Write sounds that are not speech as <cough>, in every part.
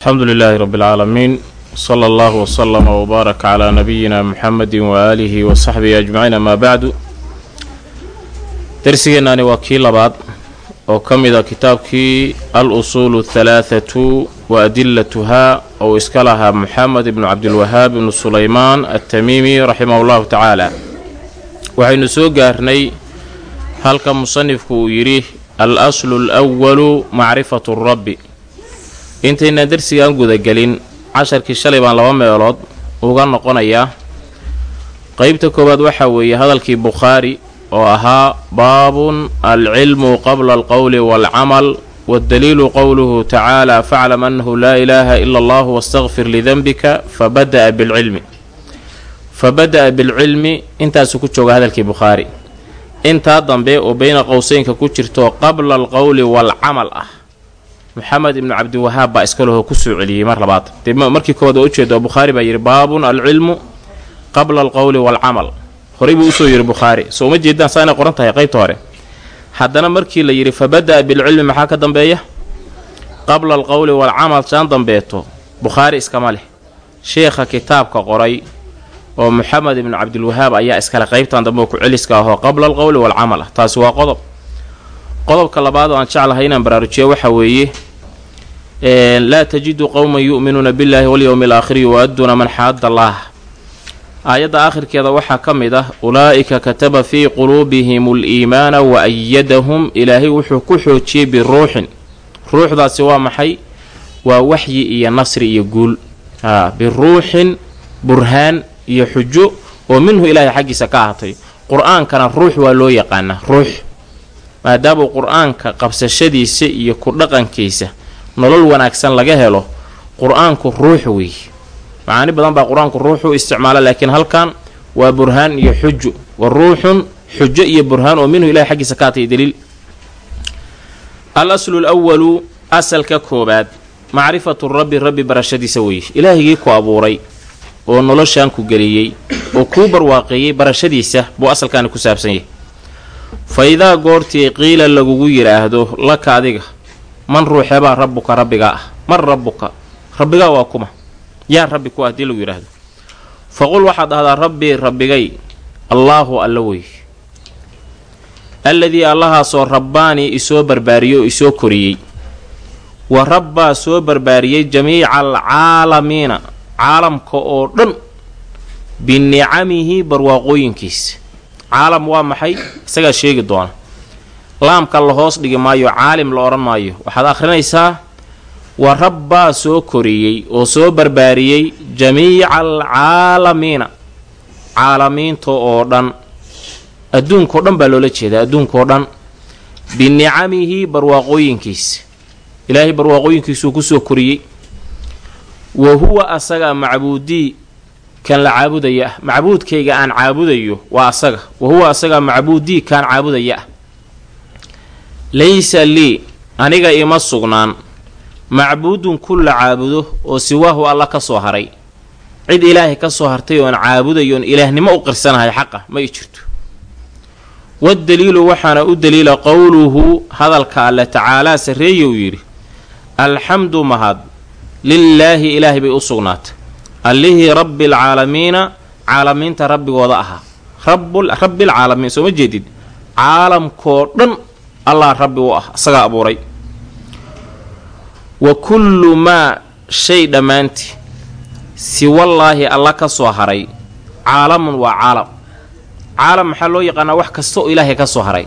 alxamdu lilaahi rabbi alcaalamiin sala allahu wasalama wbaarak calaa nabiyina muxamedi waaalihi wa saxbihi ajmaciin amaa bacdu darsigeennaani waa kii labaad oo ka mid a kitaabkii al usuulu athalaathatu wa adilatuhaa ou iska lahaa moxamed ibnu cabdilwahaab ibnu sulaymaan attamiimi raximahu llahu tacaala. Waxaynu soo gaarnay halka musanifku uu yidhi al aslu alwalu macrifatu rabbi intaynaan darsigaan gudagelin casharkii shalay baan laba meelood uga noqonayaa. Qeybta koowaad waxaa weeye hadalkii bukhaari oo ahaa baabun alcilmu qabla alqowli waalcamal waddaliilu qowluhu tacaala faclam annahu laa ilaaha ila allahu wastakfir lidenbika fabada'a bilcilmi. Fabada'a bilcilmi intaasuu ku jooga hadalkii bukhaari. Intaa dambe oo beyna qowseynka ku jirto qabla alqowli waalcamal ah moxamed ibnu cabdiwahaab baa iska leho ku soo celiyey mar labaad. Dee markii koowaad waa ujeeda oo bukhaari baa yidhi baabun alcilmu qabla alqowli waalcamal horey buu u soo yidhi bukhaari soo uma jeedaan saa inay qoran tahay qaybta hore. Haddana markii la yidhi fabada'a bilcilmi maxaa ka dambeeya? Qabla alqowli waalcamal saan dambeeto. Bukhaari iskama leh. Sheekha kitaabka qoray oo moxamed ibnu cabdilwahaab ayaa iskale qaybtan dambe oo ku-celiska ahoo qabla alqowli waalcamal taasi waa qodob. Qodobka labaad oo aan jeclahay inaan baraarujiya waxaa weeye laa tajidu qowman yu'minuuna billaahi walyowmi alaakhiri yuwaadduuna man xaadda allaah. Aayadda aakhirkeeda waxaa ka mid ah ulaa'ika kataba fii quluubihim aliimaana wa ayadahum ilaahay wuxuu ku xoojiyey biruuxin. Ruuxdaasi waa maxay? Waa waxyi iyo nasri iyo guul. Biruuxin burhaan iyo xujo oo minhu ilaahay xaggiisa ka ahatay. Qur'aankana ruux waa loo yaqaanaa ruux. Maadaamuu qur'aanka qabsashadiisa iyo ku dhaqankiisa nolol wanaagsan laga helo qur'aanku ruux weeye macaani badan baa qur'aanku ruux u isticmaala laakiin halkan waa burhaan iyo xuju. Wa ruuxun xujo iyo burhaan oo minhu ilahay xaggiisa ka atay daliil. Al aslu lwalu asalka koobaad macrifatu rabbi rabbi barashadiisa weeye ilaahigii ku abuuray oo noloshaan ku geliyey oo kuu barwaaqeeyey barashadiisa buu asalkaani ku saabsan yahay. Fa idaa goortii qiila lagugu yidhaahdo laka adiga man ruuxeebaa rabbuka rabbigaa ah. Man rabbuka rabbigaa waa kuma. Yaa rabbi ku ah haddii lagu yidhaahdo faqul waxaad dhahdaa rabbii rabbigay allaahu alla wey. Alladii allahaasoo rabbaanii isoo barbaariyey oo isoo koriyey. Wa rabbaa soo barbaariyey jamiica alcaalamiina caalamka oo dhan binicamihi barwaaqooyinkiisa caalam waa maxay? Isagaa sheegi doona laamka la hoos dhigi maayo caalim la odhan maayo. Waxaad akhrinaysaa wa rabbaa soo koriyey oo soo barbaariyey jamiica alcaalamiina caalamiinta oo dhan adduunkao dhan baa loola jeedaa adduunkao dhan. Binicamihi barwaaqooyinkiisa ilaahay barwaaqooyinkiisuu ku soo koriyey. Wa huwa asagaa macbuudii kan la caabudaya. Ah macbuudkayga aan caabudayo waa asaga. Wa huwa asagaa macbuudii kaan caabudaya. ah laysa lii aniga ima sugnaan. Macbuudun ku la caabudo oo siwaahu alla ka soo haray. Cid ilaahay ka soo hartay oon caabudayo oon ilaahnimo u qirsanahay xaqa ma i jirto. Waddaliilu waxaana u daliila qowluhu hadalka alle tacaalaa sarreeyuu yidhi alxamdu mahad lilaahi ilaahay bay u sugnaatay. Allihii rabbi alcaalamiina caalamiinta rabbigooda ahaa. Rabbilcaalamiin soo ma jeedid. Caalamkoo dhan allah rabbi u ah isagaa abuuray. Wa kullu maa shay dhammaantii siwallaahi alla ka soo haray caalamun waa caalam. Caalam maxaa loo yaqaanaa? Wax kasta oo ilaahay ka soo haray.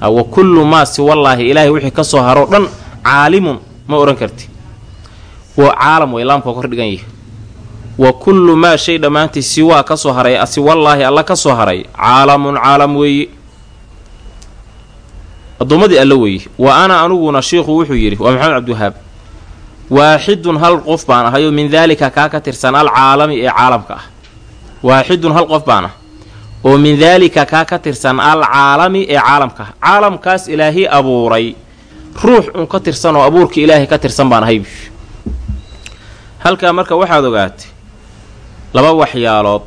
Wa kullu maa siwallaahi ilaahay wixii ka soo haroo dhan caalimun ma odhan karti. Waa caalam way laamka kordhigan yahi wa kullu maa shay dhammaantii siwaa ka soo haray siwallaahi alla ka soo haray caalamun caalam weeye addoommadii alla weeye wa ana aniguna shiikhu wuxuu yidhi waa maxamed cabdiwahaab waaxidun hal qof baan ahayoo min daalika kaa ka tirsan al caalami ee caalamka ah. Waaxidun hal qof baan ah oo min daalika kaa ka tirsan al caalami ee caalamka ah. Caalamkaas ilaahay abuuray ruux un ka tirsan oo abuurka ilaahay ka tirsan baan ahay halkaa marka waxaad ogaatay laba waxyaalood.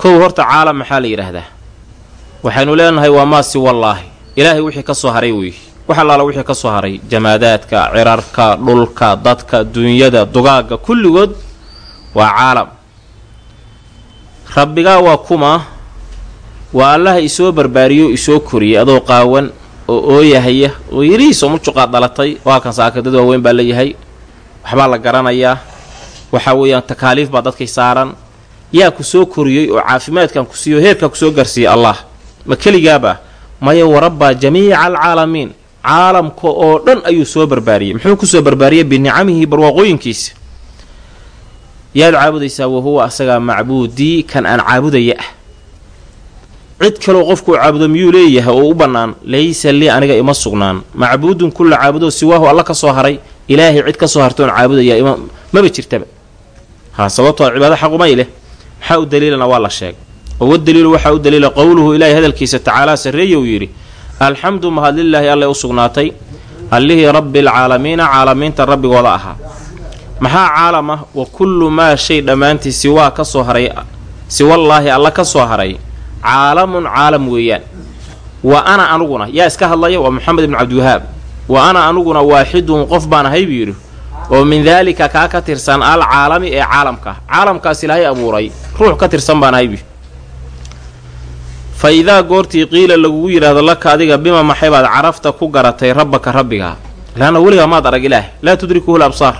Kow horta caalam maxaa la yidhaahdaa? Waxaynu leenahay waa maa siwallaahi ilaahay wixii ka soo haray weeye wax allaala wixii ka soo haray. Jamaadaadka cirarka dhulka dadka dunyada dugaagga kulligood waa caalam. Rabbigaa waa kuma. Waa allaha isoo barbaariyo isoo koriyay adoo qaawan oo ooyahaya oo yarihiisoo mujuqaad dhalatay. Waa kan saakadad waaweyn baa leeyahay waxbaa la garanayaa waxaa weeyaan takaaliif baa dadkay saaran. Yaa ku soo koriyey oo caafimaadkan ku siiyo heerkaa ku soo gaarsiiyey allah ma keligaaba maya warabbaa jamiica alcaalamiin. Caalamka oo dhan ayuu soo barbaariyey. Muxuu ku soo barbaariyey? Binicamihi barwaaqooyinkiisa. Yaad caabudaysaa wahuwa asagaa macbuudii kan aan caabudaya ah. Cid kaloo qofkuu caabudo miyuu leeyahay oo u bannaan laysa lii aniga ima sugnaan. Macbuudun kulla caabudo siwaahu alla ka soo haray ilaahay cid ka soo hartoon caabudaya maba jirtaba. Ha sababtoo cibaado xaqumay leh maxaa u daliilana waa la sheegay oo wadaliilu waxaa u daliila qowluhu ilaahay hadalkiisa tacaalaa sarreeya uu yidhi alxamdu mahadlilaahi allay u sugnaatay allihii rabbi alcaalamiina caalamiinta rabbigooda ahaa maxaa caalam ah wa kullu maa shay dhammaantii siwaa ka soo haray siwallaahi alla ka soo haray caalamun caalam weeyaan wa ana anuguna yaa iska hadlaya waa moxamed ibnu cabdiwahaab wa ana anuguna waaxidun qof baan ahay buu yidhi oo min daalika kaa ka tirsan al caalami ee caalamka caalamkaas ilaahay abuuray ruux ka tirsan baan ahay buu fa idaa goortii qiila lagugu yidhaahdo laka adiga bima maxay baad carafta ku garatay rabbaka rabbigaa laanna weligaa maad arag ilaah laa tudrikuhu l absaar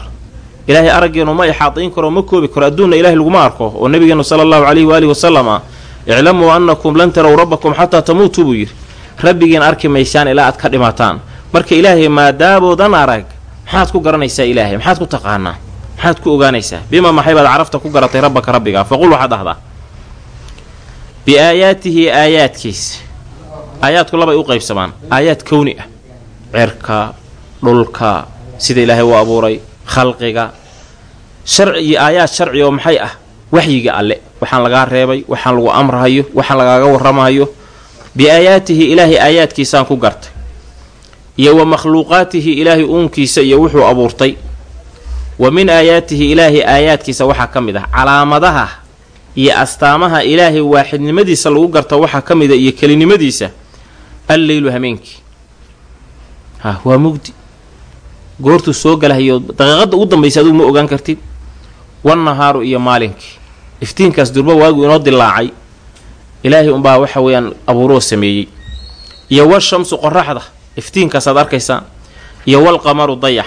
ilaahay araggeenu ma ixaadayn karo ma koobi karo. Adduunna ilaahay laguma arko. Oo nebigeenu sala allahu calayhi waalihi wasalama iclamuu annakum lan tarow rabbakum xataa tamuutuu buu yidhi. Rabbigiin arki maysaan ilaa aad ka dhimataan marka ilaahay maadaaboodan arag maxaad ku garanaysaa ilaahay? Maxaad ku taqaanaa? Maxaad ku ogaanaysaa? Bima maxay baad carafta ku garatay rabbaka rabbigaa faqul waxaad dhahdaa biaayaatihi aayaadkiisa aayaadku labay u qaybsamaan. Aayaad kowni ah. Cerka dhulka sida ilaahay u abuuray khalqiga. Sharci iyo aayaad sharci oo maxay ah? Waxyiga alle. Waxaan lagaa reebay waxaan lagu amrahayo waxaan lagaaga warramahayo. Biaayaatihi ilaahay aayaadkiisaan ku gartay. Iyo wa makhluuqaatihi ilaahay uunkiisa iyo wuxuu abuurtay. Wa min aayaatihi ilaahay aayaadkiisa waxaa ka mid ah calaamadaha iyo astaamaha ilaahay waaxidnimadiisa lagu garta waxaa ka mida iyo kelinimadiisa alleylu hameenkii. Ha waa mugdi. Goortuu soo galahayo daqiiqadda ugu dambaysa adugu ma ogaan kartid. Wannahaaru iyo maalinkii. Iftiinkaas durba waagu inoo dilaacay ilaahay unbaa waxa weeyaan abuuroo sameeyey. Iyo washamsu qoraxda iftiinkaasaad arkaysaa iyo walqamaru dayax.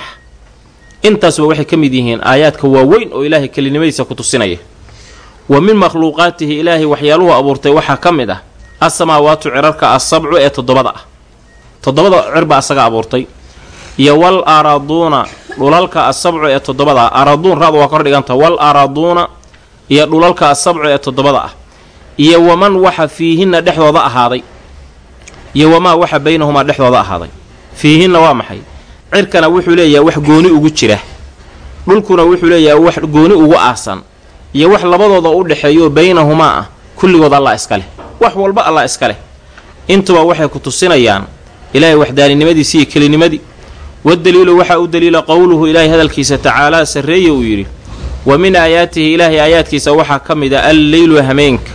Intaasba waxay ka mid yihiin aayaadka waaweyn oo ilaahay kelinimadiisa ku tusinaya wa min makhluuqaatihi ilaahay waxyaaluhu abuurtay waxaa ka mid ah asamaawaatu cirarka asabcu ee toddobada ah. Toddobada cirba asaga abuurtay. Iyo wal araduuna dhulalka asabcu ee toddobada ah. Araduun ra-da waa kor dhiganta. Wal araduuna iyo dhulalka asabcu ee toddobada ah. Iyo waman waxa fiihinna dhexdooda ahaaday. Iyo wamaa waxa baynahumaa dhexdooda ahaaday. Fiihinna waa maxay? Cirkana wuxuu leeyahay wax gooni ugu jira. Dhulkuna wuxuu leeyahay wax gooni ugu aasan iyo wax labadooda u dhexeeyo baynahumaa ah kulligood allah iska leh. Wax walba allah iska leh. Intuba waxay ku tusinayaan ilaahay waxdaaninimadiisi iyo kelinimadii wadaliilu waxaa u daliila qowluhu ilaahay hadalkiisa tacaalaa sarreeye uu yidhi wa min aayaatihi ilaahay aayaadkiisa waxaa ka mid a alleylu hameenka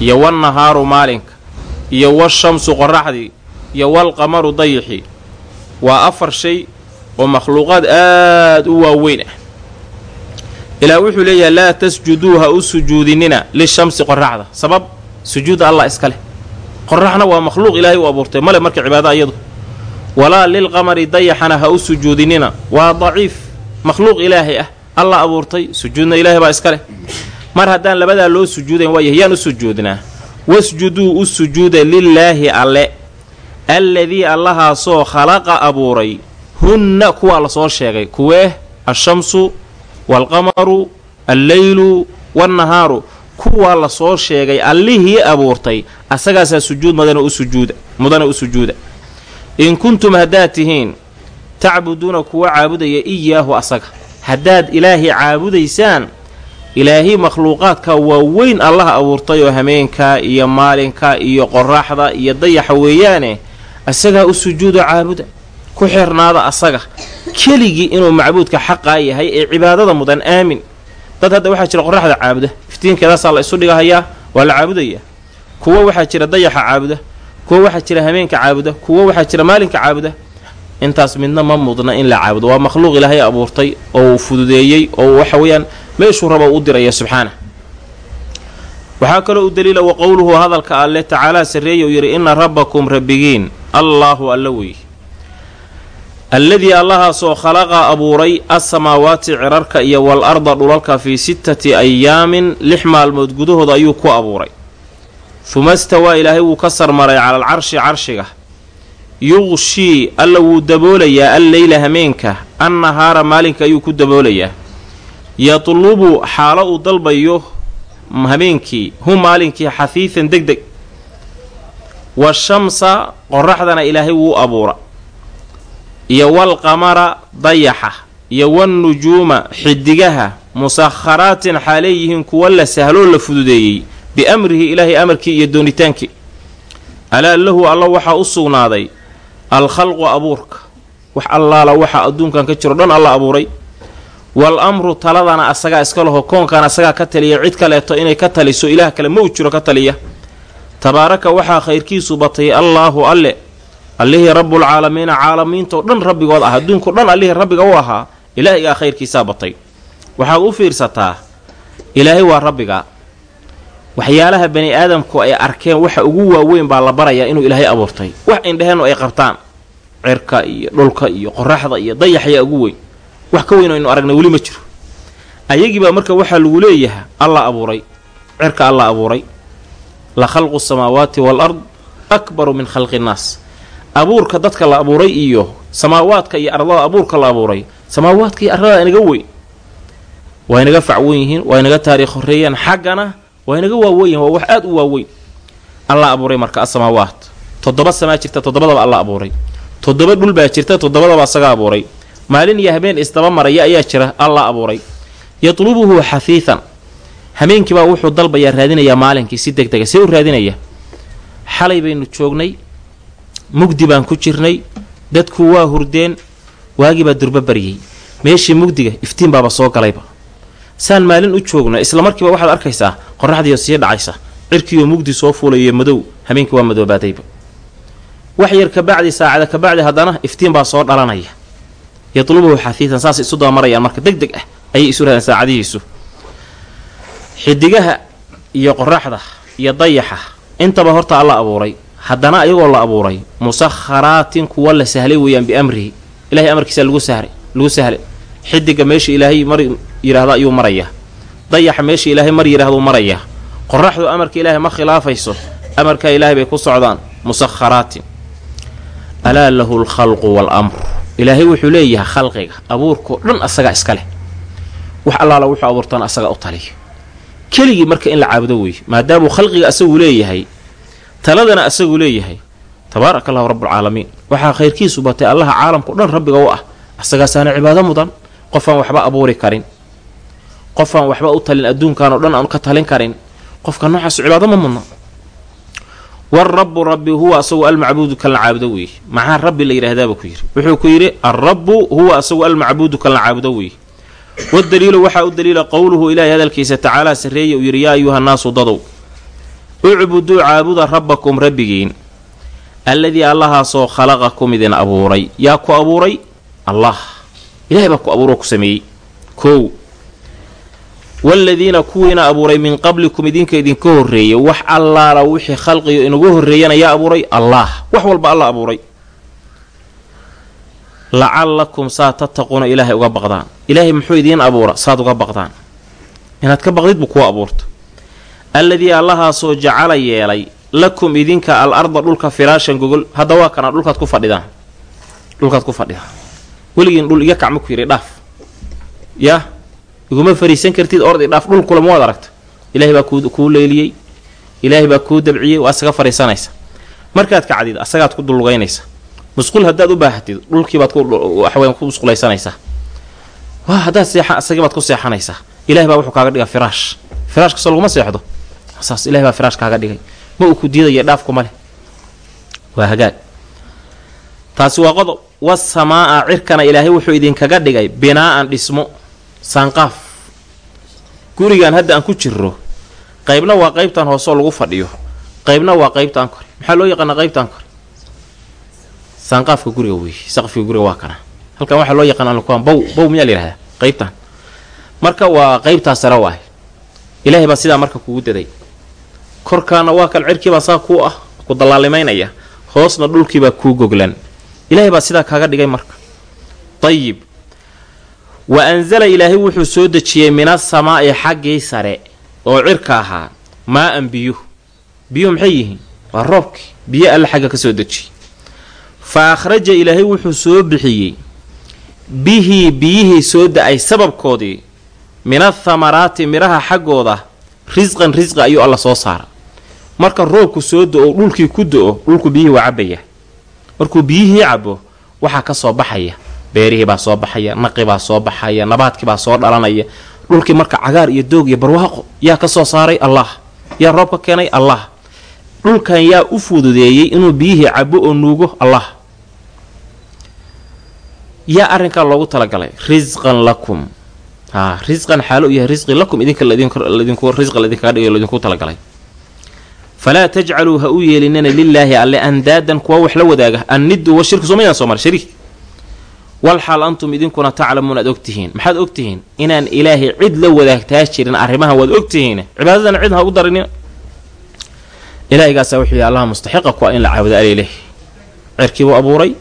iyo wannahaaru maalinka iyo washamsu qoraxdii iyo walqamaru dayixi waa afar shay oo makhluuqaad aad u waaweyn ah ilaa wuxuu leeyahay laa tasjuduu ha u sujuudinina lishamsi qoraxda sabab sujuuda allah iska leh. Qoraxna waa makhluuq ilaahay u abuurtay male marka cibaada iyadu. Walaa lilqamari dayaxana ha u sujuudinina. Waa daciif makhluuq ilaahay ah. Allah abuurtay sujuudna ilaahay baa iska leh. Mar haddaan labadaa loo sujuudayn waayahay yaan u sujuudnaa. Wasjuduu u sujuuda lilaahi alle. Alladii allahaasoo khalaqa abuuray hunna kuwaa la soo sheegay. Kuwee? Ashamsu waalqamaru alleylu wannahaaru kuwaa la soo sheegay allihii abuurtay asagaasaa sujuud mudana u sujuuda in kuntum haddaad tihiin tacbuduuna kuwa caabudaya iyaahu asaga haddaad ilaahay caabudaysaan ilaahay makhluuqaadka waaweyn allaha abuurtay oo hameenka iyo maalinka iyo qoraxda iyo dayaxa weeyaane asagaa u sujuudo caabuda ku xirnaada asaga. Keligii inuu macbuudka xaqaa yahay ee cibaadada mudan aamin. Dad hadda waxaa jira qoraxda caabuda. Iftiinkeedaasaa la isu dhigahayaa waa la caabudayaa kuwo waxaa jira dayaxa caabuda kuwo waxaa jira hameenka caabuda kuwo waxaa jira maalinka caabuda. Intaas midna ma mudna in la caabudo. Waa makhluuq ilaahay abuurtay oo uu fududeeyey oo waxa weeyaan meeshuu raba u diraya subxaana. Waxaa kaloo u daliila wa qowluhu hadalka alle tacaalaa sarreeya uu yidhi inna rabbakum rabbigiin allaahu alla weeye alladii allahaasoo khalaqa abuuray assamaawaati cirarka iyo wal arda dhulalka fii sittati ayaamin lix maalmood gudahooda ayuu ku abuuray. Huma stawaa ilaahay wuu ka sarmaray cala alcarshi carshiga. Yuqshii alla wuu daboolayaa alleyla hameenka annahaara maalinka ayuu ku daboolayaa. Yatlubu xaalo uu dalbayo habeenkii hu maalinkii xafiidan deg deg washamsa qoraxdana ilaahay wuu abuura iyo walqamara dayaxa iyo wannujuuma xidigaha musakharaatin xaaleeyihiin kuwa la sahloo la fududeeyey biamrihi ilaahay amarkii iyo doonitaankii. Alaa lahu alla waxaa u sugnaaday alkhalqu abuurka. Wax allaala waxa adduunkan ka jiro dhan alla abuuray. Wal amru taladana asagaa iska laho koonkan asagaa ka taliya cid kaleeto inay ka taliso ilaah kale ma u jiro ka taliya. Tabaaraka waxaa khayrkiisu batay allaahu alle allihii rabbulcaalamiina caalamiintao dhan rabbigood ah adduunkao dhan allihii rabbiga u ahaa ilaahigaa khayrkiisaa batay. Waxaad u fiirsataa ilaahay waa rabbiga. Waxyaalaha bani aadamku ay arkeen waxa ugu waaweyn baa la barayaa inuu ilaahay abuurtay. Wax indheheennu ay qabtaan cirka iyo dhulka iyo qoraxda iyo dayaxyaa ugu weyn. Wax ka weyn aynu aragnay weli ma jiro. Ayagiibaa marka waxaa lagu leeyaha alla abuuray cirka alla abuuray. La khalqu samaawaati wal ard akbaru min khalqi innaas abuurka dadka la abuuray iyo samaawaadka iyo ardada abuurka la abuuray samaawaadka iyo ardada inaga weyn. Waa inaga facwen yihiin waa inaga taariikh horeeyaan xaggana waa inaga waaweyn yihiin waa wax aad u waaweyn. Alla abuuray marka asamaawaat toddoba samaa jirta toddobadaba alla abuuray. Toddoba dhul baa jirta toddobadaba asaga abuuray. Maalin iyo habeen isdaba maraya ayaa jira alla abuuray. Yatlubuhu xafiidan habeenkiibaa wuxuu dalbayaa raadinayaa maalinkii si deg dega see u raadinaya. Xalay baynu joognay mugdi baan ku jirnay. Dadku waa hurdeen waagii baa durba baryay. Meeshii mugdiga iftiin baaba soo galayba saan maalin u joogna isla markiiba waxaad arkaysaa qoraxdiioo sii dhacaysa. Cirkiioo mugdi soo fuulayo madow habeenkii waa madoobaadayba wax yar kabacdi saacada kabacdi haddana iftiin baa soo dhalanaya. Yatlubuhu xafiidan saas isu dabamarayaan marka. Deg deg ah ayay isu raadaan saacadihiisu. Xidigaha iyo qoraxda iyo dayaxa intaba horta alla abuuray haddana ayagoo la abuuray musakharaatin kuwa la sahlay weeyaan biamrihi. Ilahay amarkiisa lagu sahray lagu sahlay. Xidiga meesha ilaahay mar yidhaahdo ayuu marayaa dayaxa meesha ilaahay mar yidhahduu marayaa qoraxdu amarka ilaahay ma khilaafayso amarka ilaahay bay ku socdaan musakharaatin alaa lahu lkhalqu waalamru ilaahay wuxuu leeyahay khalqiga abuurkao dhan asagaa iska leh. Wax allaala wuxuu abuurtana asagaa u taliya keligii marka in la caabudo weeye maadaamuu khalqiga asagu leeyahay taladana asagu leeyahay. Tabaaraka allahu rabbulcaalamiin waxaa khayrkiisu batay allaha caalamkao dhan rabbiga u ah. Asagaasaana cibaado mudan qofaan waxba abuuri karin. Qofaan waxba u talin adduunkanoo dhan aanu ka talin karin. Qofka noocaasu cibaado ma mudna warabu rabbi huwa asagu almacbuudu kalna caabudo weeye maxaa rabbi la yidhaahdaaba ku yidhi wuxuu ku yidhi alrabbu huwa asagu almacbuudu kalna caabudo weeye wadaliilu waxaa u daliila qowluhu ilaahay hadalkiisa tacaalaa sarreeya uu yidhi yaa ayuhannaasu dadow ucbuduu caabuda rabbakum rabbigiin alladii allahaasoo khalaqakum idin abuuray. Yaa ku abuuray? Allah. Ilahay baa ku abuuroo ku sameeyey. Kow. Waaladiina kuwiina abuuray min qablikum idinka idinka horreeyay wax allaala wixii khalqiyo inagu horreeyana yaa abuuray? Allah. Wax walba alla abuuray. Lacallakum saa tattaquuna ilaahay uga baqdaan. Ilaahay muxuu idiin abuura? Saad uga baqdaan. Inaad ka baqdid buu kuu abuurta alladii allahaasoo jacala yeelay lakum idinka al arda dhulka firaashan gogol hadda waa kana dhulkaad ku fadhidaan dhulkaad ku fadhidaan weligiin dhul iga kacma ku yidhi dhaaf. Yah iguma fariisan kartid ordi dhaaf dhulkula ma waad aragta. Ilaahay baa kuu leeliyey. Ilaahay baa kuu dabciyey waa isaga fariisanaysa. Markaad kacdid asagaad ku dullugaynaysa. Musqul haddaad u baahatid dhulkiibaad waxweyn ku musqulaysanaysaa waa haddaad seexan asagiibaad ku seexanaysaa ilahay baa wuxuu kaaga dhiga firaash firaash kastoo laguma seexdo saas ilahay baa firaash kaaga dhigay. Ma uu ku diidaya dhaafkuma leh? Waa hagaag. Taasi waa qodob. Wasamaa'a cirkana ilaahay wuxuu idinkaga dhigay binaa'an dhismo saanqaaf gurigan hadda aan ku jirro qaybna waa qaybtan hooseoo lagu fadhiyo. Qaybna waa qaybtaan kore. Maxaa loo yaqaanaa qaybtaan kore? Saanqaafka guriga weeye saqafka guriga waa kana halkan waxaa loo yaqaan alkuwaan bow bow miyaa la yihahdaa qaybtan. Marka waa qaybtaa sare waay ilaahay baa sidaa marka kugu daday korkaana waa kal cirkiibaa saa kuu ah ku dallaalimaynaya hoosna dhulkiibaa kuu goglan. Ilaahay baa sidaa kaaga dhigay marka. Dayib wa anzala ilaahay wuxuu soo dejiyey min asamaa'i xaggii sare oo cirka ahaa maa-an biyo biyuhu maxay yihiin? Waa roobkii biyo alle xagga ka soo dejiyey fa akhraja ilaahay wuxuu soo bixiyey bihii biyihii soo da'ay sababkoodii min athamaraati midhaha xaggooda risqan risqi ayuu alla soo saara marka roobku soo do-o dhulkii ku do-o dhulku biyihii waa cabaya markuu biyihii cabo waxaa ka soo baxaya. Beerihii baa soo baxaya naqi baa soo baxaya nabaadkii baa soo dhalanaya. Dhulkii marka cagaar iyo doog iyo barwaaqo yaa ka soo saaray allah. Yaa roob ka keenay allah. Dhulkan yaa u fududeeyey inuu biyihii cabo oo nuugo allah. Yaa arrinkaa loogu talagalay risqan lakum. Haa risqan xaalo u yahay risqi lakum. Idinka ladinku risqa ladinkaga dhigayo ladinku talagalay falaa tajcaluu ha u yeelinina lilaahi alle andaadan kuwa wax la wadaaga anniddu wa shirku somaydan soo mar shariik walxaal antum idinkuna taclamuun aad ogtihiin maxaad ogtihiin inaan ilaahay cid la wadaagtaa jirin arrimahan waad ogtihiin cibaadadana cid ha ugu darinina ilaahigaasaa wuxuu yihi allaha mustaxiqa kuwa in la caabudo alileh cirkiibuu abuuray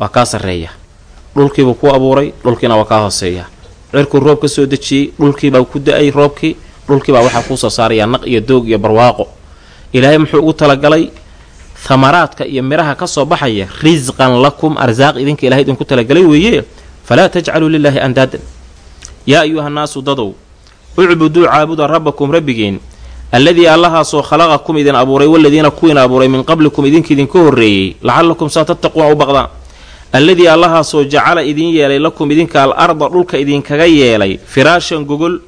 waa kaa sarreeya dhulkiibuu ku abuuray dhulkiina waa kaa hooseeya cirkuu roob ka soo dejiyey dhulkiibaa ku da'ay roobkii dhulkiibaa waxaa kuu soo saarayaa naq iyo doog iyo barwaaqo ilaahay muxuu ugu talagalay thamaraadka iyo midhaha ka soo baxaya risqan lakum arsaaq idinka ilahay idinku talagalay weeye falaa tajcaluu lilaahi andaadan. Yaa ayuhannaasu dadow ucbuduu caabuda rabbakum rabbigeen alladii allahaasoo khalaqakum idin abuuray waladiina kuwiina abuuray min qablikum idinka idinka horreeyey lacallakum saa tattaquuna u baqdaan alladii allahaasoo jacala idin yeelay lakum idinka al arda dhulka idinkaga yeelay firaashan gogol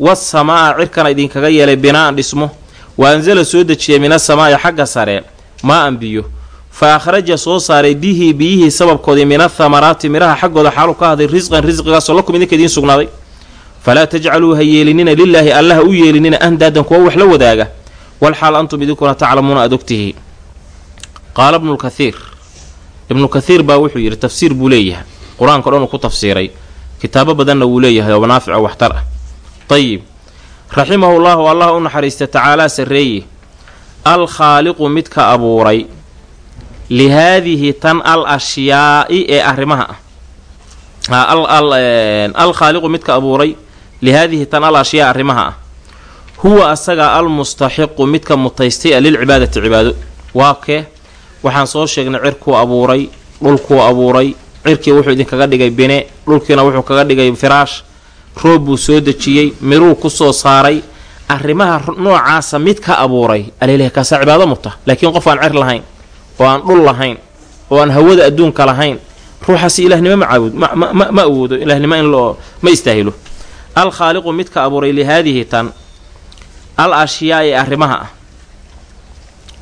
wasamaa cirkana idinkaga yeelay binaa'an dhismo wa ansala soo dejiyay min asamaa'i xagga sare maa-an biyo fa akhraja soo saaray bihii biyihii sababkoodii min athamaraati midhaha xaggooda xaalu ka hadday risqan risqigaasoo lakum idinka idiin sugnaaday. Falaa tajcaluu ha yeelinina lilaahi allaha u yeelinina andaadan kuwa wax la wadaaga. Walxaal antum idinkuna taclamuuna aad ogtihi. Qaala bnulkathiir ibnu kathiir baa wuxuu yidhi tafsiir buu leeyahay. Qur'aanka dhan uu ku tafsiiray. Kitaabo badanna wuu leeyahay oo manaafic oo waxtar ah. Ayib raximahu llaahu allah u naxariista tacaalaa sarreeye al khaaliqu midka abuuray lihaadihi tan al ashyaa'i ee arrimaha ah. Al khaaliqu midka abuuray lihaadihi tan al ashyaa arrimaha ah. Huwa asaga al mustaxiqu midka mutaystay a lilcibaadati cibaado. Waa kee? Waxaan soo sheegnay cirkuu abuuray dhulkuu abuuray cirkii wuxuu idinkaga dhigay bine dhulkiina wuxuu kaga dhigay firaash roob buu soo dejiyey miruu ku soo saaray. Arrimaha noocaasa mid ka abuuray alileh kaasaa cibaado muta laakiin qof aan cer lahayn oo aan dhul lahayn oo aan hawada adduunka lahayn ruuxaasi ilahnimo ma caabud ma awoodo ilahnimo in ma istaahilo. Al khaaliqu midka abuuray lihaadihi tan al ashyaa'i arrimaha ah.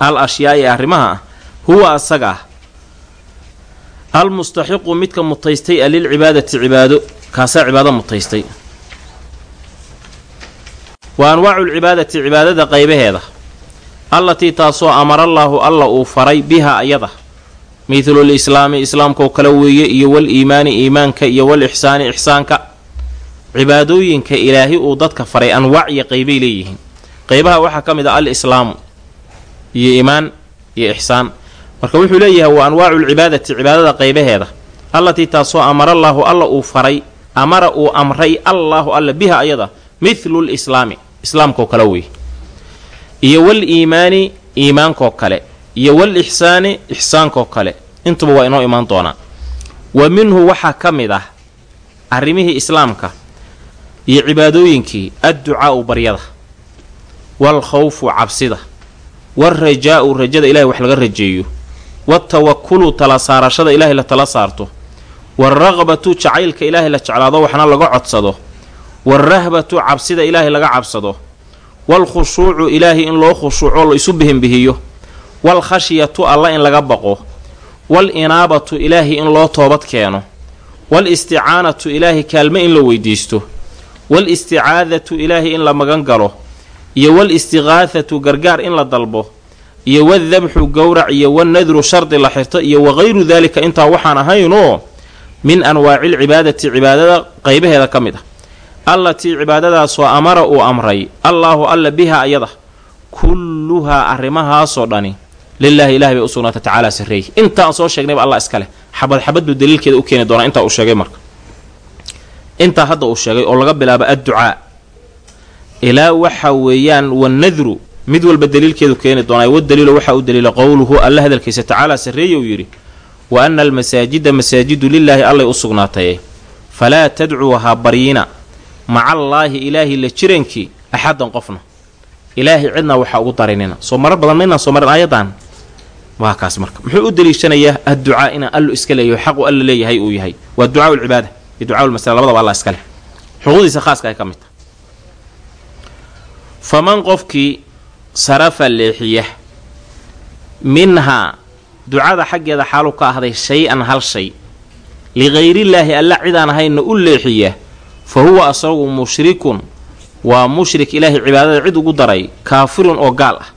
Al ashyaa'i arrimaha ah huwa asaga ah. Al mustaxiqu midka mutaystay a lilcibaadati cibaado. Kaasaa cibaado mutaystay wa anwaacu lcibaadati cibaadada qaybaheeda. Allatii taasoo amarallaahu alla uu faray biha ayada. Midlul islaami islaamkaoo kale weeye iyo wal iimaani iimaanka iyo wal ixsaani ixsaanka. Cibaadooyinka ilaahi uu dadka faray anwaac iyo qaybay leeyihiin. Qaybaha waxaa ka mid ah al islaamu iyo iimaan iyo ixsaan. Marka wuxuu leeyahay wa anwaacu lcibaadati cibaadada qaybaheeda. Allatii taasoo amarallaahu alla uu faray amara uu amray allaahu alla biha ayada mithlu lislaami islaamkaoo kale wey. Iyo wal iimaani iimaankoo kale. Iyo wal ixsaani ixsaankoo kale. Intuba waa inoo imaan doonaa wa minhu waxaa ka mid ah arrimihii islaamka iyo cibaadooyinkii adducaa'u baryada. Wal khawfu cabsida. Waalrajaa'u rajada ilahay wax laga rajeeyo. Watawakulu tala saarashada ilaahay la tala saarto. Waalraqbatu jacaylka ilaahay la jeclaado waxna laga codsado waalrahbatu cabsida ilaahay laga cabsado waalkhushuucu ilaahay in loo khushuuco la isu bihinbihiyo waalkhashyatu alla in laga baqo wal-inaabatu ilaahay in loo toobad keeno wal-isticaanatu ilaahay kaalme in la weydiisto wal-isticaadatu ilaahay in la magan galo iyo wal-istiqaahatu gargaar in la dalbo iyo wadabxu gowrac iyo wanadru shardi la xirto iyo wagayru daalika intaa waxaan ahaynoo min anwaaci lcibaadati cibaadada qaybaheeda ka mid ah allatii cibaadadaasoo amara uu amray allaahu alla biha ayada kulluhaa arrimahaasoo dhani lilaahi ilahay bay u sugnaata tacaala sarreeyey inta aan soo sheegnayba allah iska leh. Xabad xabad buu daliilkeeda u keeni doonaa intaa uu sheegay marka. Intaa hadda uu sheegay oo laga bilaabo adducaa. Ilaa waxa weeyaan wanadru mid walba daliilkeedu keeni doonaa wadaliilo waxaa u daliila qowluhu alla hadalkiisa tacaala sarreeye uu yidhi wa anna almasaajida masaajidu lilaahi allay u sugnaataye falaa tadcuu ha baryina macallaahi ilaahi la jirankii axadan qofna. Ilaahay cidna waxaa ugu darinina. Soo marar badan maynaan soo marin aayadan. Waa kaas marka. Muxuu u daliishanayaa adducaa inaan allu iska leeyaho xaqu alla leeyahay uu yahay. Waa ducaa lcibaada iyo ducaa lmasala labadaba alla iska leh. Xuquuqdiisa khaaska ay ka mid tahay. Faman qofkii sarafa leexiya minhaa ducada xaggeeda xaalu ka ahday shay-an hal shay ligayrillaahi alla cidaan ahaynna u leexiya fa huwa asagu mushrikun waa mushrik ilaahay cibaadada cid ugu daray kaafirun oo gaal ah.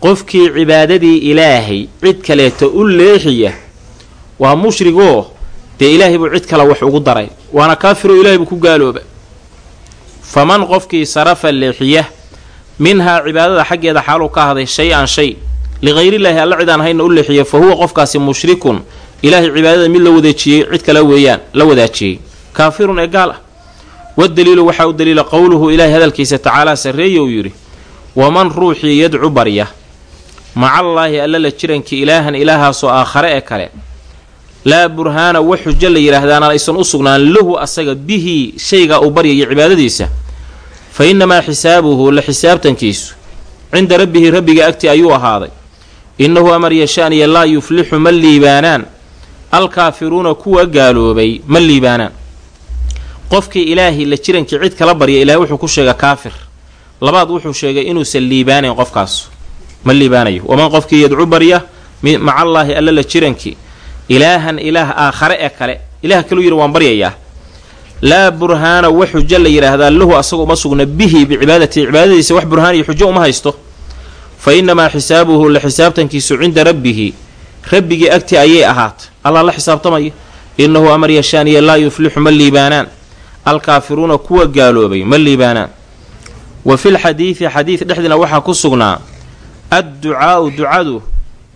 Qofkii cibaadadii ilaahay cid kaleeta u leexiya waa mushrigoo dee ilaahay buu cid kale wax ugu daray waana kaafiroo ilaahay buu ku gaalooba. Faman qofkii sarafa leexiya minhaa cibaadada xaggeeda xaaluu ka ahday shay-an shay ligayrillaahi alla cidaan hayna u leexiya fa huwa qofkaasi mushrikun ilaahay cibaadada mid la wadaajiyey cid kale weeyaan la wadaajiyey kaafirun ee gaal ah. Wadaliilu waxaa u daliila qowluhu ilaahay hadalkiisa tacaalaa sarreeye uu yidhi waman ruuxii yadcu barya macallaahi alla la jirankii ilaahan ilaahaasoo aakhare ee kale laa burhaana wax xujo la yidhaahdaana aysan u sugnaan lahu asaga bihi shaygaa uu baryayo cibaadadiisa fa innamaa xisaabuhu la xisaabtankiisu cinda rabbihi rabbiga agti ayuu ahaaday innahu amar yashaaniya laa yuflixu ma liibaanaan alkaafiruuna kuwa gaaloobay ma liibaanaan qofkii ilaahay la jirankii cid kala barya ilaahay wuxuu ku sheega kaafir. Labaad wuxuu sheegay inuusan liibaanayn qofkaas. Ma liibaanayo. Waman qofkii yadcu barya macallaahi alla la jirankii ilaahan ilaah aakhare ee kale. Ilaah kaluu yidhi waan baryayaa. Laa burhaana wax xujo la yidhaahdaa lahu asaga uma sugna bihi bicibaadatihi cibaadadiisa wax burhaan iyo xujo uma haysto. Fa innamaa xisaabuhu la xisaabtankiisu cinda rabbihi. Rabbigii agtii ayay ahaatay. Allah la xisaabtamaya innahu amar yashaaniya laa yuflixu ma liibaanaan alkaafiruuna kuwa gaaloobay ma liibaanaan. Wa fil xadiidi xadiid dhexdiina waxaa ku sugnaa adducaa'u ducadu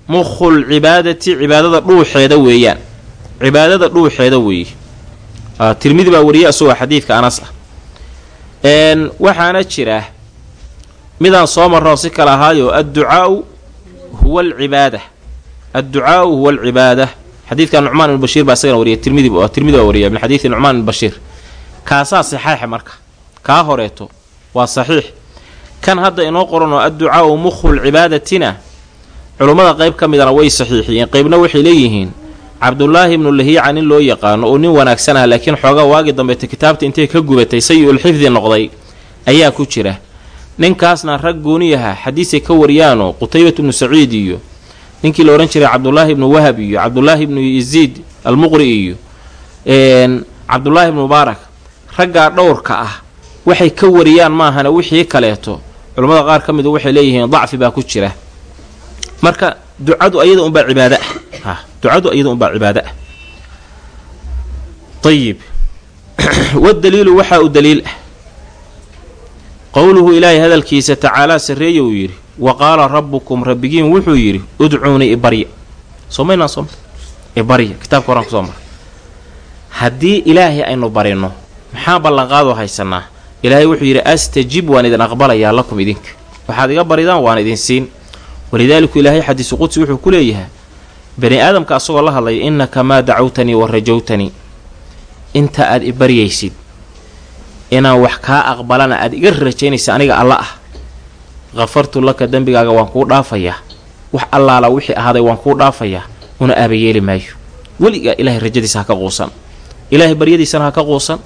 mukhul cibaadati cibaadada dhuuxeeda weeyaan. Cibaadada dhuuxeeda weeye tirmidi baa wariyay asagoo xadiidka anas ah. Waxaana jira midaan soo marroo si kale ahaayo adducaa'u huwa alcibaada. Adducaa'u huwa alcibaada. Xadiidka nucmaan ibn bashiir baa isagana wariyay tirmidi tirmidi baa wariyay min xadiidi nucmaan ibn bashiir kaasaa saxaaxa marka. Kaa horeeto waa saxiix. Kan hadda inoo qoranoo adducaa'u mukhul cibaadatina culummada qayb ka midana way saxiixiyeen qaybna waxay leeyihiin cabdulaahi ibnu lahiica nin loo yaqaano oo nin wanaagsan ah laakiin xoogaa waagii dambeeta kitaabta intay ka gubatay sayi-ul xifdi noqday ayaa ku jira. Ninkaasna rag gooniyaha xadiisay ka wariyaanoo qutaybatu ibnu saciid iyo ninkii la odhan jiray cabdulaahi ibnu wahab iyo cabdulaahi ibnu yaziid almuqri iyo cabdulaahi ibnu mubaarak raggaa dhowrka ah. Waxay ka wariyaan maahana wixii kaleeto. Culammada qaar ka midu waxay leeyihiin dacfi baa ku jira. Marka ducadu ayada unbaa cibaada. Ah ducadu ayada unbaa cibaado ah ayib <clears throat> wadaliilu waxaa u daliil. Ah qowluhu ilaahay hadalkiisa tacaalaa sarreeye uu yidhi wa qaala rabbukum rabbigiin wuxuu yidhi udcuunii ibarya soomaynaa sooma ibarya kitaabka horaan ku soo mara haddii ilaahay aynu barino maxaa ballanqaadoo haysanaa? Ilaahay wuxuu yidhi astajib waan idin aqbalayaa lakum idinka. Waxaad iga baridaan waan idin siin. Walidaaliku ilaahay xadiisu qudsi wuxuu ku leeyahay bani aadamka asagoo la hadlaya innaka maa dacawtanii wa rajawtanii. Inta aad i baryaysid inaan wax kaa aqbalana aad iga rajaynaysa aniga alla ah. Kafartu laka dembigaaga waan kuu dhaafayaa. Wax allaala wixii ahaaday waan kuu dhaafayaa. Una aabayeeli maayo. Weligaa ilaahay rajadiisa ha ka quusan. Ilaahay baryadiisana ha ka quusan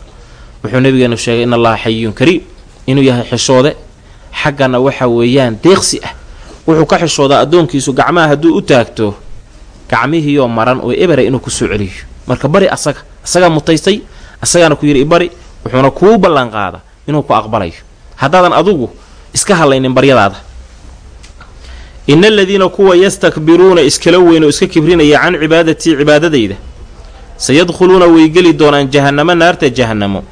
wuxuu nabigeenu sheegay in allaha xayiyun kariim. Inuu yahay xishoode. Xaggana waxa weeyaan deeqsi ah. Wuxuu ka xishoodaa addoonkiisu gacmaha hadduu u taagto gacmihiioo maran oo ebera inuu ku soo celiyo. Marka bari asaga asagaa mutaystay asagaana ku yidhi ibari wuxuuna kuu ballanqaada inuu ku aqbalayo. Haddaadan adugu iska hadlaynin baryadaada. Ina aladiina kuwa yastakbiruuna iskala weyn oo iska kibrinaya can cibaadatii cibaadadayda sayadkhuluuna way geli doonaan jahannamo naarta jahannamo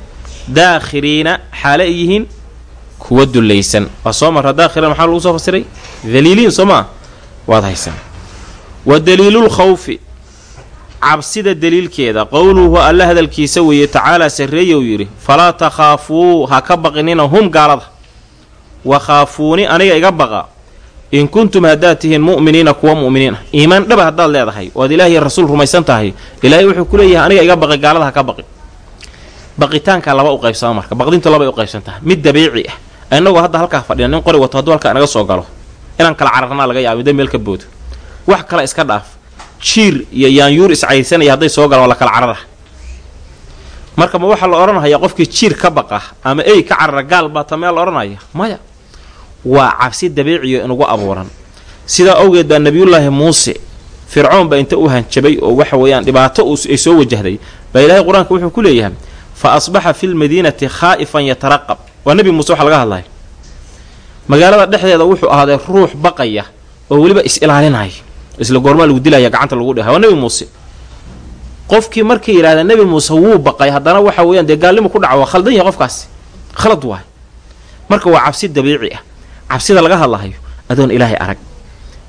daakhiriina xaale ay yihiin kuwa dullaysan waa soo marra daakhiriina maxaa lagu soo fasiray daliiliin soo maa waad haysan wa daliilulkhawfi cabsida daliilkeeda qowluhu alla hadalkiisa weeye tacaalaa sarreeyow yidhi falaa takhaafuu ha ka baqinina hum gaalada wa khaafuuni aniga iga baqa in kuntum haddaad tihiin mu'miniina kuwa mu'miniin ah iimaan dhaba haddaad leedahay oo ad ilaahiy rasuul rumaysan tahay ilaahay wuxuu ku leeyahay aniga iga baqi gaalada ha ka baqi baqitaanka laba u qaybsama marka baqdintu labay u qaybsan mid dabiici ah. Innagoo hadda halkaa fadhina nin qori wato hadduu halkaa inaga soo galo inaan kala cararnaa laga yaaba midda meel ka boodo. Wax kale iska dhaaf. Jiir iyo yaanyuur iscaydsanaya hadday soo galaan la kala carara marka ma waxaa la odhanaya qofkii jiir ka baqa ama ey ka carara gaal baa ta meel la odhanaya? Maya. Waa cabsi dabiiciyo inugu abuuran. Sidaa awgeed baa nebiyullaahi muuse fircoon baa inta u hanjabay oo waxa weeyaan dhibaato ay soo wajahday. Baa ilaahay qur'aanka wuxuu ku leeyahay fa asbaxa fi lmadiinati khaa'ifan yataraqab waa nebi muuse waxa laga hadlaya magaalada dhexdeeda wuxuu ahaaday ruux baqaya oo weliba is-ilaalinaya isla goormaa lagu dilaya gacanta lagu dhiha waa nebi muuse. Qofkii markay yidhahdeen nebi muuse wuu baqay haddana waxa weeyaan dee gaalnimu ku dhaca waa khaldan yahay qofkaasi. Khalad waay. Marka waa cabsi dabiici ah. Cabsida laga hadlahayo adoon ilaahay arag.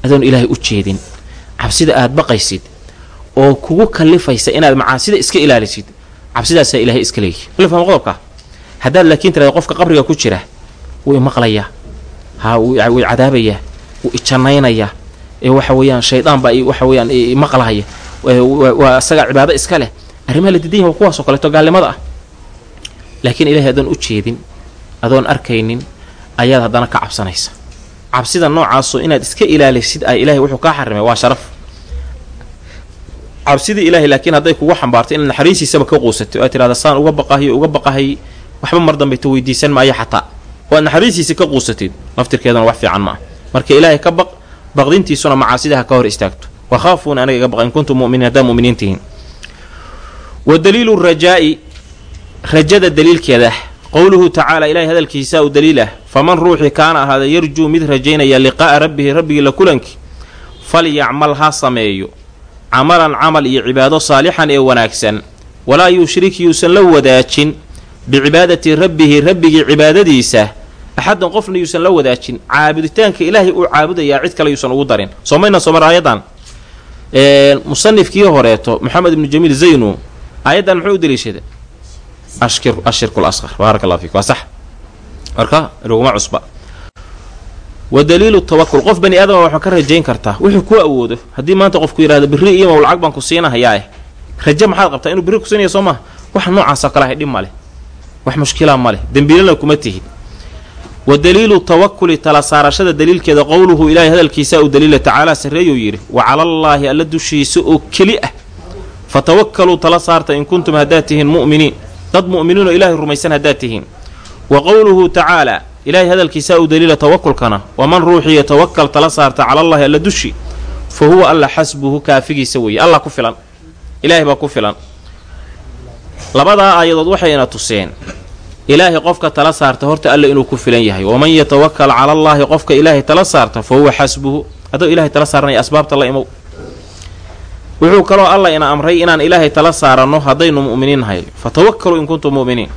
Adoon ilaahay u jeedin. Cabsida aad baqaysid oo kugu kallifaysa inaad macaasida iska ilaalisid cabsidaasaa ilaahay iska leeyihi wala fahma qodobkaa haddaad laakiin tirahda qofka qabriga ku jira wuu imaqlayaa haa way cadaabayaa wuu ijannaynayaa ee waxa weeyaan shaydaan baa waxa weeyaan maqlahaya waa isagaa cibaado iska leh. Arrimaha la diidan yahay waa kuwaasoo kaleeto gaalnimada ah. Laakiin ilaahay adoon u jeedin adoon arkaynin ayaad haddana ka cabsanaysa. Cabsida noocaasoo inaad iska ilaalisid ah ilaahay wuxuu kaa xarimay waa sharaf cabsidii ilaahay laakiin hadday kugu xambaarto inaad naxariisiisaba ka quusatay oo aad tirahda saan uga baqahayo uga baqahay waxba mar dambayta weydiisan maayo xataa. Oo aad naxariisiisa ka quusatid laftirkeeduna wax fiican ma ah marka ilaahay ka baq baqdintiisuna macaasida ha ka hor istaagto. Wakhaafuuna aniga iga baqa in kuntum muminiin haddaad muminiin tihiin. Wa daliilu rajaa'i rajada daliilkeeda qowluhu tacaala ilaahay hadalkiisaa u daliilah faman ruuxii kaana ahaada yarjuu mid rajaynaya liqaa'a rabbihi rabbigii la kulankii falyacmal ha sameeyo camalan camal iyo cibaado saalixan ee wanaagsan. Walaa yushrik yuusan la wadaajin bicibaadati rabbihi rabbigii cibaadadiisa. Axaddan qofna yuusan la wadaajin caabuditaanka ilaahay uu caabudayaa cid kale yuusan ugu darin. Soomayna soomar aayadan musanifkii horeeto maxamed ibnu jamiil zaynu aayaddan muxuu u daliishaday ashirku lasqar baaraka allah fiik waa sax. Marka laguma cusba wa daliilu tawakul qof bani aadama waxaa ka rajayn kartaa. Wuxuu ku awoodo. Haddii maanta qofku yidhahdo birri iyomow lacag baan ku siinahayaa raje maxaad qabtaa inuu birri ku siinaya soo maha wax noocaasoo kale ahay dhib ma leh. Wax mushkilaa ma leh. Dembiilana kuma tihid. Wa daliilu tawakuli tala saarashada daliilkeeda. Qowluhu ilaahay hadalkiisaa uu daliila tacaala sarreeyuu yidhi wa calallaahi alla dushiisa oo keli ah. Fa tawakkaluu tala saarta in kuntum haddaad tihiin mu'miniin. Dad mu'miniinoo ilaahay rumaysan haddaad tihiin. Wa qowluhu tacaalaa ilaahay hadalkiisaa uu daliila tawakulkana waman ruuxii yatawakal tala saarta calallaahi alla dushi fa huwa alla xasbuhu kaafigiisa weeye. Allah ku filan. Ilaahay baa ku filan. Labadaa aayadood waxayna tuseen ilaahay qofka tala saarta horta alla inuu ku filan yahay. Waman yatawakal cala allaahi qofka ilaahay tala saarta fa huwa xasbuhu. Hadduu ilaahay tala saaranaya asbaabta la imow. Wuxuu kaloo alla ina amray inaan ilaahay tala saaranno haddaynu mu'miniin nahay. Fa tawakkaluu in kuntum mu'miniin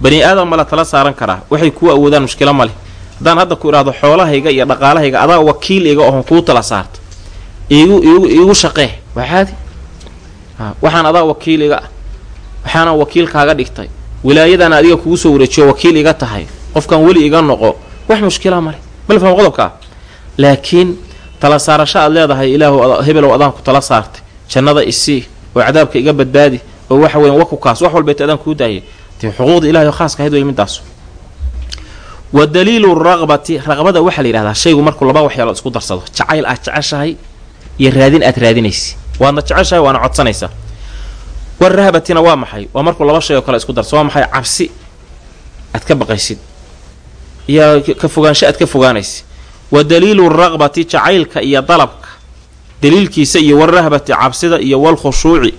bani aadam la tala saaran karaa waxay kuu awoodaan mushkilo ma leh haddaan hadda ku idhaahdo xoolahayga iyo dhaqaalahayga adaa wakiil iga ohon kuu tala saarta iigu shaqee. Waa caadi waxaan adaa wakiil iga ah waxaana wakiilkaaga dhigtay. Wilaayadana adiga kugu soo wareejiyo wakiil iga tahay. Qofkan weli iga noqo wax mushkila maleh mal faham qodobkaa laakiin tala saarasho aad leedahay ilaahu hebelow adaanku tala saartay. Jannada isii oo cadaabka iga badbaadi oo waxa weyan wakukaas wax walbeeta adaan kuu daayay xuquuqda ilahay oo khaaska ahayd wey middaas wa daliilu raqbati raqbada waxaa la yidhahdaa shaygu markuu laba waxyaalood isku darsado. Jacayl aad jeceshahay iyo raadin aad raadinaysa waadna jeceshahay waana codsanaysaa war rahabatina waa maxay? Waa markuu laba shay oo kale isku darso waa maxay? Cabsi aad ka baqaysid. Iyo ka fogaansho aad ka fogaanaysid. Wa daliilu raqbati jacaylka iyo dalabka. Daliilkiisa iyo warahbati cabsida iyo walkhushuuci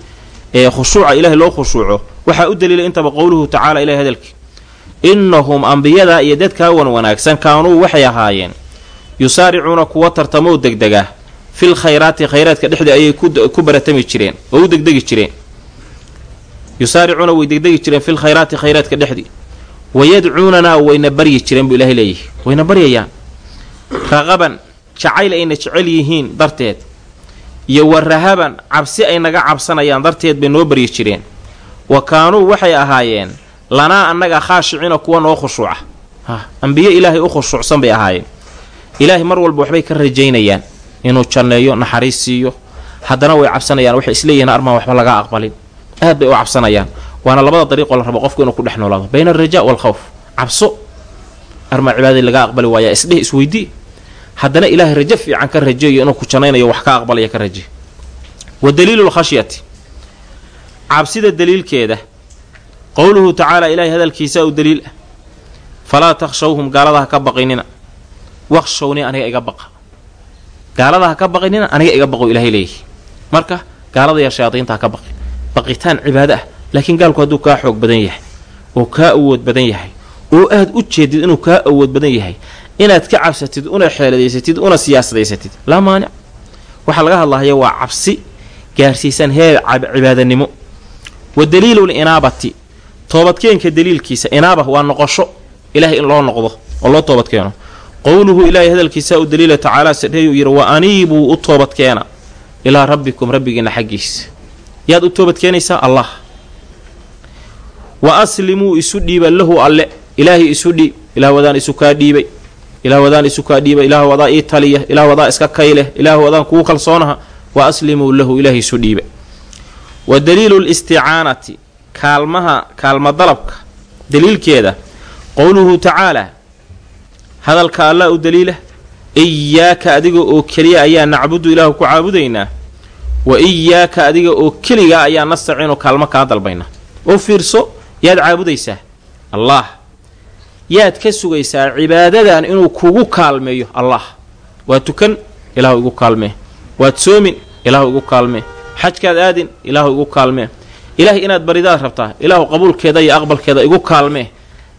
ee khushuuca ilaahay loo khushuuco waxaa u daliilay intaba qowluhu tacaala ilahay hadalkii. Innahum ambiyada iyo dadkaa wan wanaagsan kaanuu waxay ahaayeen yusaaricuuna kuwa tartamoo degdegaa fil khayraati khayraadka dhexdii ayay ku baratami jireen oo u degdegi jireen. Yusaaricuuna way degdegi jireen fil khayraati khayraadka dhexdii wayadcuunanaa wayna baryi jireen buu ilahay leeyahy wayna baryayaan. Raqaban jacayl ayna jecel yihiin darteed iyo wa rahaban cabsi ay naga cabsanayaan darteed bay noo baryi jireen. Wa kaanuu waxay ahaayeen lanaa annaga khaashiciina kuwa noo khushuuca. Ambiye ilaahay u khushuucsan bay ahaayeen. Ilaahay mar walba waxbay ka rajaynayaan inuu janneeyo naxariis siiyo. Haddana way cabsanayaan waxay isleeyihiin armaan waxba laga aqbalin. Aad bay u cabsanayaan. Waana labada dariiqoo la rabo qofku inuu ku dhex noolaado. Bayna alraja waalkhawf cabso. Armaa cibaadadii laga aqbali waayaa. Isdheh isweydii haddana ilaahay rajo fiican ka rajeeyo inuu ku jannaynayo wax ka aqbalaya ka raje wa daliilu lkhashyati cabsida daliilkeeda. Qowluhu tacaala ilaahay hadalkiisa u daliil. Ah falaa takhshawhum gaalada ha ka baqinina. Waqshawni aniga iga baqa. Gaalada ha ka baqinina aniga iga baqo ilahay leeyahy marka gaalada iyo shayaadiinta ha ka baqin. Baqitaan cibaado ah. Laakiin gaalku hadduu kaa xoog badan yahay oo kaa awood badan yahay oo aad u jeedid inuu kaa awood badan yahay inaad ka cabsatid una xeeladaysatid una siyaasadaysatid laa maanic waxaa laga hadlahaya waa cabsi gaarsiisan heer cibaadanimo wa daliilul inaabati. Toobadkeenka daliilkiisa inaaba waa noqosho. Ilaahay in loo noqdo oo loo toobadkeeno qowluhu ilaahay hadalkiisa u daliila tacaalaa sadheeyuu yidhi wa aniibuu u toobadkeena ilaa rabbikum rabbigiinna xaggiisa yaad u toobadkeenaysaa allah. Wa aslimuu isu dhiiba lahu alle. Ilaahay isu dhiib ilaah wadaan isu kaa dhiibay ilaah wadaan isu kaa dhiiba ilaah wadaa ii taliya ilaah wadaa iska kayleh ilaah wadaan kugu kalsoonaha wa aslimuu lahu ilaahay isu dhiiba wa daliilu listicaanati kaalmaha kaalma dalabka daliilkeeda qowluhu tacaalaa hadalka allah u daliila iyaaka adiga oo keliya ayaa nacbudu ilaahu ku caabudaynaa wa iyaaka adiga oo keligaa ayaa nastaciinu kaalmo kaa dalbaynaa oo fiirso yaad caabudaysaa allah yaad ka sugaysaa cibaadadan inuu kugu kaalmeeyo allah. Waa tukan ilaahu igu kaalmee. Waad soomin ilaahu igu kaalmee. Xajkaad aadin ilaahu igu kaalmee. Ilaahay inaad baridaad rabtaa ilaahu qabuulkeeda iyo aqbalkeeda igu kaalmee.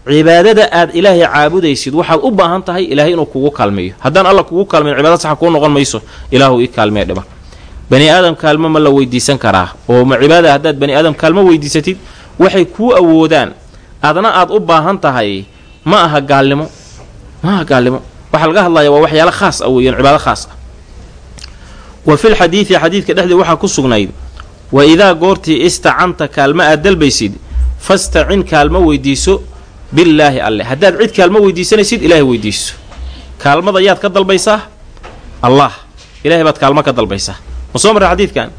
Cibaadada aad ilaahay caabudaysid waxaad u baahan tahay ilaahay inuu kugu kaalmeeyo. Haddaan alla kugu kaalmeyn cibaada saxa kuu noqon mayso ilaahu ii kaalmee dhiba bani aadam kaalmo ma la weydiisan karaa oo ma cibaada haddaad bani aadam kaalmo weydiisatid waxay kuu awoodaan adna aad u baahan tahay ma aha gaalnimo ma aha gaalnimo. Waxaa laga hadlaya waa waxyaalo khaas ah weeyaan cibaado khaas ah. Wa fil xadiidi xadiidka dhexdii waxaa ku sugnayd wa idaa goortii istacanta kaalmo aad dalbaysid fastacin kaalmo weydiiso billaahi alle. Haddaad cid kaalmo weydiisanaysid ilaahay weydiiso. Kaalmada yaad ka dalbaysaa? Allah. Ilahay baad kaalmo ka dalbaysaa. Ma soo marra xadiidkan?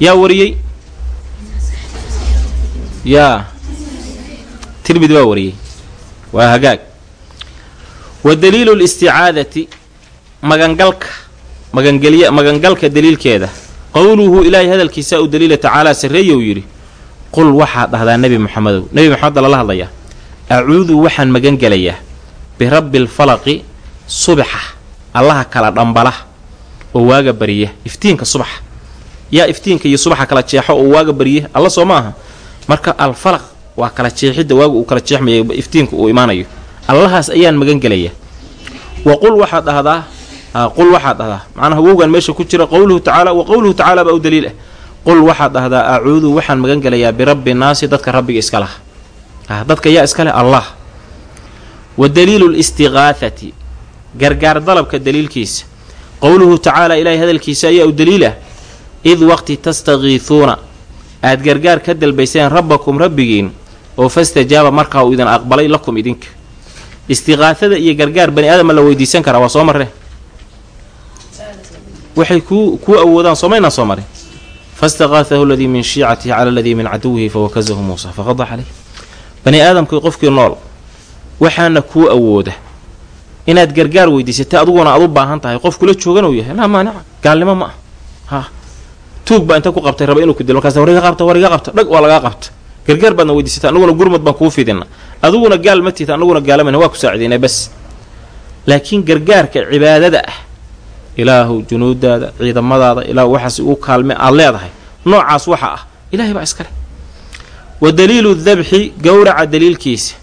Yaa wariyey? Yaa. Tirmidi baa wariyey waa hagaag. Wa daliilu listicaadati magangalka magangelya magangalka daliilkeeda. Qowluhu ilaahay hadalkiisa u daliila tacaalaa sarreeyow yidhi qul waxaad dhahdaa nebi moxamedow nebi moxamed lala hadlayaa acuudu waxaan magan gelayaa birabbi alfalaqi subaxa allaha kala dhambala oo waaga bariya iftiinka subaxa. Yaa iftiinka iyo subaxa kala jeexo oo waaga bariya alla soo ma aha. Marka alfalaq waa kala jeexidda waaga uu kala jeexmaya iftiinka uu imaanayo. Allahaas ayaan magan gelayaa. Wa qul waxaad dhahdaa qul waxaad dhahdaa. Macnaha wowgan meesha ku jira qowluhu tacaala wa qowluhu tacaala baa u daliil ah. Qul waxaad dhahdaa acuudu waxaan magan gelayaa birabbi naasi dadka rabbiga iska laha. Dadka yaa iska leh allah. Wa daliilu listiqaahati gargaar dalabka daliilkiisa. Qowluhu tacaala ilaahay hadalkiisa ayaa u daliilah id waqti tastakiisuuna aad gargaar ka dalbayseen rabbakum rabbigiin oo fastajaaba markaa uu idin aqbalay lakum idinka. Istiqaahada iyo gargaar bani aadama la weydiisan karaa waa soo marre. Waxay kuu kuu awoodaan soomaynaan soo marin fastaqaahahu aladii min shiicatihi cala aladii min caduwihi fawakazahu muusa faqada caleyh bani aadamkii qofkii nool waxaana kuu awooda inaad gargaar weydiisatay adiguna aad u baahan tahay qof kula joogan uu yahay. Laa maanica gaalnimo ma ah tuug baa inta ku qabtay raba inuu ku dilo markaas war iga qabta war iga qabta dhag waa lagaa qabta gargaar baadna weydiisatay anaguna gurmad baan kuu fidina adiguna gaal ma tiita anaguna gaalamayna waa ku saacidaynaa bas laakiin gargaarka cibaadada ah ilaahu junuudaada ciidamadaada ilaahu waxaas uu kaalme aad leedahay noocaas waxa ah ilaahay baa iskale wa daliilu dabxi gowraca daliilkiisa.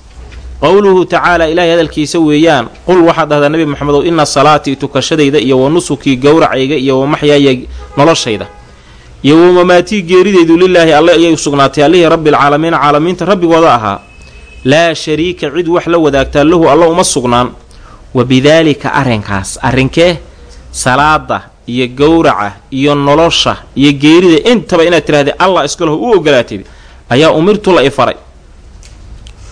Qowluhu tacaala ilaahay hadalkiisa weeyaan qul waxaad dhahdaa nebi moxamedow ina salaatii tukashadayda iyo wa nusukii gowracayga iyo wa maxyaaya noloshayda iyo wa mamaatii geeridaydu lilaahi alle ayay u sugnaatay allihii rabbialcaalamiina caalamiinta rabbigooda ahaa. Laa shariika cid wax la wadaagtaa lahu alla uma sugnaan. Wa bidaalika arrinkaas arrinkee salaada iyo gowraca iyo nolosha iyo geerida intaba inaad tidhahdee allah iskaleho u ogolaatid ayaa umirtu la i faray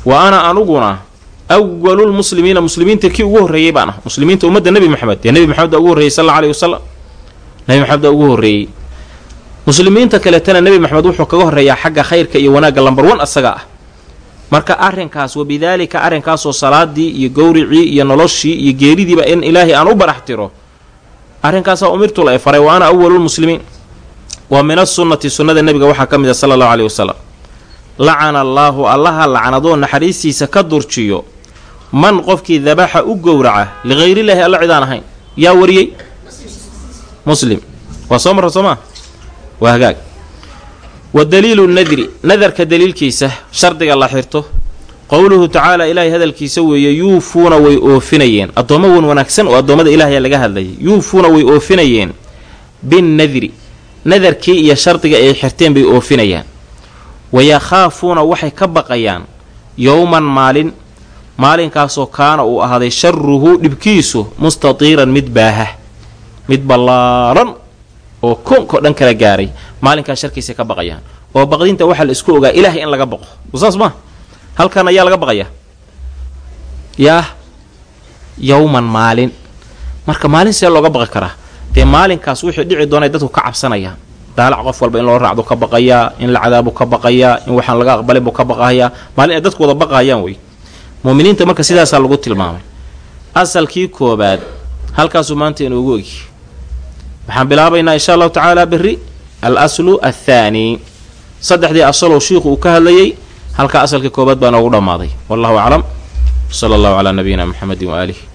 wa ana anuguna awalulmuslimiina muslimiinta kii ugu horreeyey baan ah muslimiinta ummadda nebi moxamed dee nebi moxamed baa ugu horreeyey sal alla aleyhi wasalam nebi moxamed baa ugu horreeyey muslimiinta kaletana nebi moxamed wuxuu kaga horreeyaa xagga khayrka iyo wanaagga lambar wan asaga ah. Marka arrinkaas wa bidaalika arrinkaasoo salaadii iyo gowricii iyo noloshii iyo geeridiiba in ilaahay aan u barax tiro arrinkaasaa umirtu la faray wa ana awalulmuslimiin wa min asunnati sunnada nebiga waxaa ka mid a sala allahu aleyhi wasalam lacana allaahu allaha lacnadoo naxariistiisa ka durjiyo. Man qofkii dabaxa u gowraca lihayrillaahi alla cidaan ahayn yaa wariyey? Muslim. Waa soo marra soo maa waa hagaag. Wa daliilu nadri nadarka daliilkiisa shardiga la xirto. Qowluhu tacaala ilaahay hadalkiisa weeye yuufuuna way oofinayeen. Addoommo wan wanaagsan oo addoommada ilaahaya laga hadlayay yuufuuna way oofinayeen. Binnadri nadarkii iyo shardiga ay xirteen bay oofinayaan. Wayakhaafuuna waxay ka baqayaan. Yowman maalin maalinkaasoo kaana uu ahaaday sharuhu dhibkiisu mustatiiran mid baaha mid ballaaran oo konkoo dhan kala gaaray maalinkaas sharkiisay ka baqayaan. Oo baqdinta waxaa la isku ogaa ilaahay in laga baqo. Saas maa halkan ayaa laga baqayaa yaah yowman maalin. Marka maalin see looga baqi karaa dee maalinkaas wixii dhici doonay dadku ka cabsanayaan daalac qof walba in loo raacdu ka baqayaa in la cadaabu ka baqayaa in waxaan laga aqbalin buu ka baqahayaa maalin ay dadku wada baqahayaan wey. Muuminiinta marka sidaasaa lagu tilmaamay. Asalkii koobaad halkaasuu maanta inoogu ogi waxaan bilaabaynaa insha allahu tacaala berri al aslu saddexdii asalow shiikhu uu ka hadlayay halkaa asalkii koobaad baa noogu dhammaaday. Wallahu aclam. Sala allahu calaa nabiyina muxamedin waaalihi